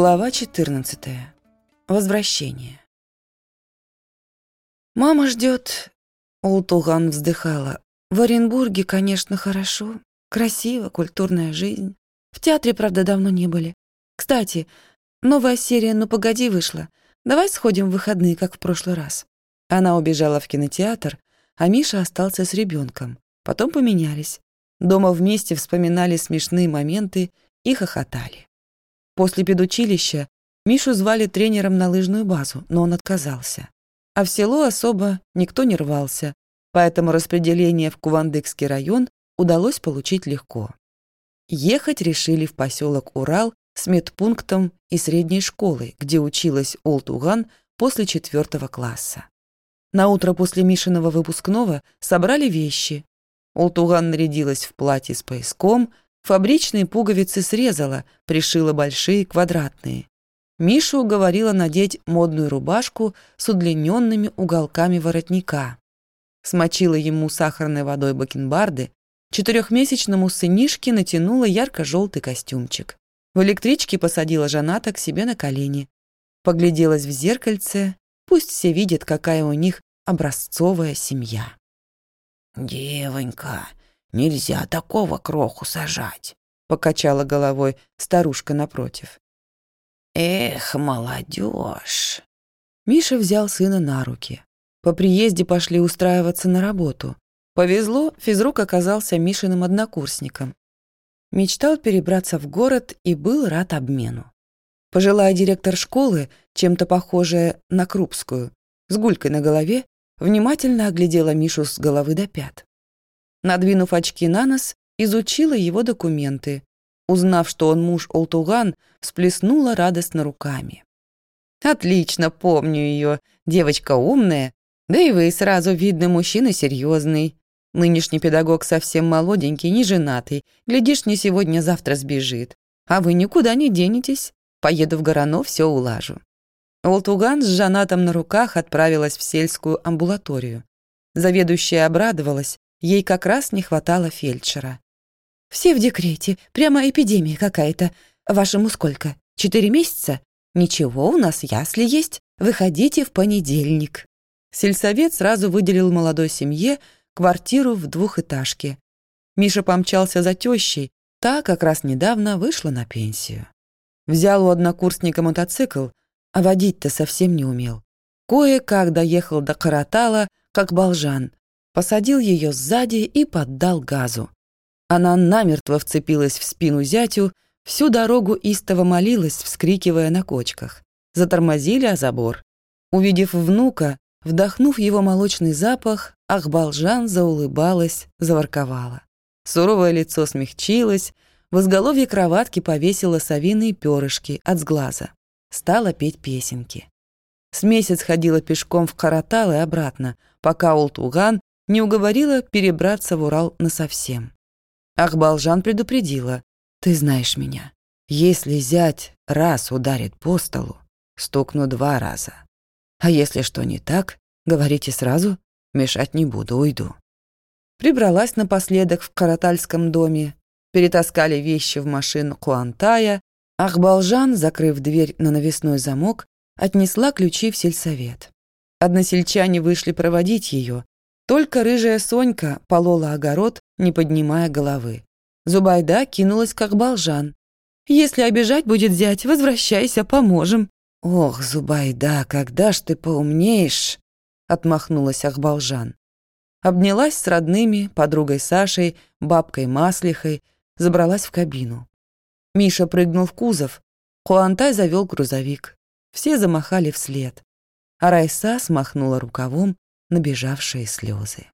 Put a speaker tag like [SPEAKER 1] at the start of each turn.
[SPEAKER 1] Глава 14. Возвращение. «Мама ждет», — Ултуган вздыхала. «В Оренбурге, конечно, хорошо. Красиво, культурная жизнь. В театре, правда, давно не были. Кстати, новая серия «Ну, погоди» вышла. Давай сходим в выходные, как в прошлый раз». Она убежала в кинотеатр, а Миша остался с ребенком. Потом поменялись. Дома вместе вспоминали смешные моменты и хохотали. После педучилища Мишу звали тренером на лыжную базу, но он отказался. А в село особо никто не рвался, поэтому распределение в Кувандыкский район удалось получить легко. Ехать решили в поселок Урал с медпунктом и средней школой, где училась Олтуган после четвертого класса. На утро после Мишиного выпускного собрали вещи. Олтуган нарядилась в платье с пояском, Фабричные пуговицы срезала, пришила большие квадратные. Мишу уговорила надеть модную рубашку с удлиненными уголками воротника. Смочила ему сахарной водой бакенбарды, четырехмесячному сынишке натянула ярко-желтый костюмчик. В электричке посадила Жаната к себе на колени. Погляделась в зеркальце, пусть все видят, какая у них образцовая семья.
[SPEAKER 2] «Девонька, Нельзя такого кроху сажать», —
[SPEAKER 1] покачала головой старушка напротив.
[SPEAKER 2] «Эх, молодежь!»
[SPEAKER 1] Миша взял сына на руки. По приезде пошли устраиваться на работу. Повезло, физрук оказался Мишиным однокурсником. Мечтал перебраться в город и был рад обмену. Пожилая директор школы, чем-то похожая на Крупскую, с гулькой на голове, внимательно оглядела Мишу с головы до пят. Надвинув очки на нос, изучила его документы. Узнав, что он муж Олтуган, всплеснула радостно руками. «Отлично, помню ее. Девочка умная. Да и вы сразу видно, мужчина серьезный. Нынешний педагог совсем молоденький, не женатый. Глядишь, не сегодня-завтра сбежит. А вы никуда не денетесь. Поеду в Горано, все улажу». Олтуган с Жанатом на руках отправилась в сельскую амбулаторию. Заведующая обрадовалась, Ей как раз не хватало фельдшера. «Все в декрете, прямо эпидемия какая-то. Вашему сколько? Четыре месяца? Ничего, у нас ясли есть. Выходите в понедельник». Сельсовет сразу выделил молодой семье квартиру в двухэтажке. Миша помчался за тещей, та как раз недавно вышла на пенсию. Взял у однокурсника мотоцикл, а водить-то совсем не умел. Кое-как доехал до Каратала, как болжан, посадил ее сзади и поддал газу. Она намертво вцепилась в спину зятю, всю дорогу истово молилась, вскрикивая на кочках. Затормозили о забор. Увидев внука, вдохнув его молочный запах, Ахбалжан заулыбалась, заворковала. Суровое лицо смягчилось, в изголовье кроватки повесила совиные перышки от сглаза. Стала петь песенки. С месяц ходила пешком в Каратал и обратно, пока Ултуган не уговорила перебраться в Урал насовсем. Ахбалжан предупредила. «Ты знаешь меня. Если зять раз ударит по столу, стукну два раза. А если что не так, говорите сразу, мешать не буду, уйду». Прибралась напоследок в Каратальском доме, перетаскали вещи в машину Куантая, Ахбалжан, закрыв дверь на навесной замок, отнесла ключи в сельсовет. Односельчане вышли проводить ее, только рыжая Сонька полола огород, не поднимая головы. Зубайда кинулась как болжан. «Если обижать будет зять, возвращайся, поможем». «Ох, Зубайда, когда ж ты поумнеешь?» — отмахнулась Ахбалжан. Обнялась с родными, подругой Сашей, бабкой Маслихой, забралась в кабину. Миша прыгнул в кузов, Хуантай завел грузовик. Все замахали вслед. А Райса смахнула рукавом набежавшие слезы.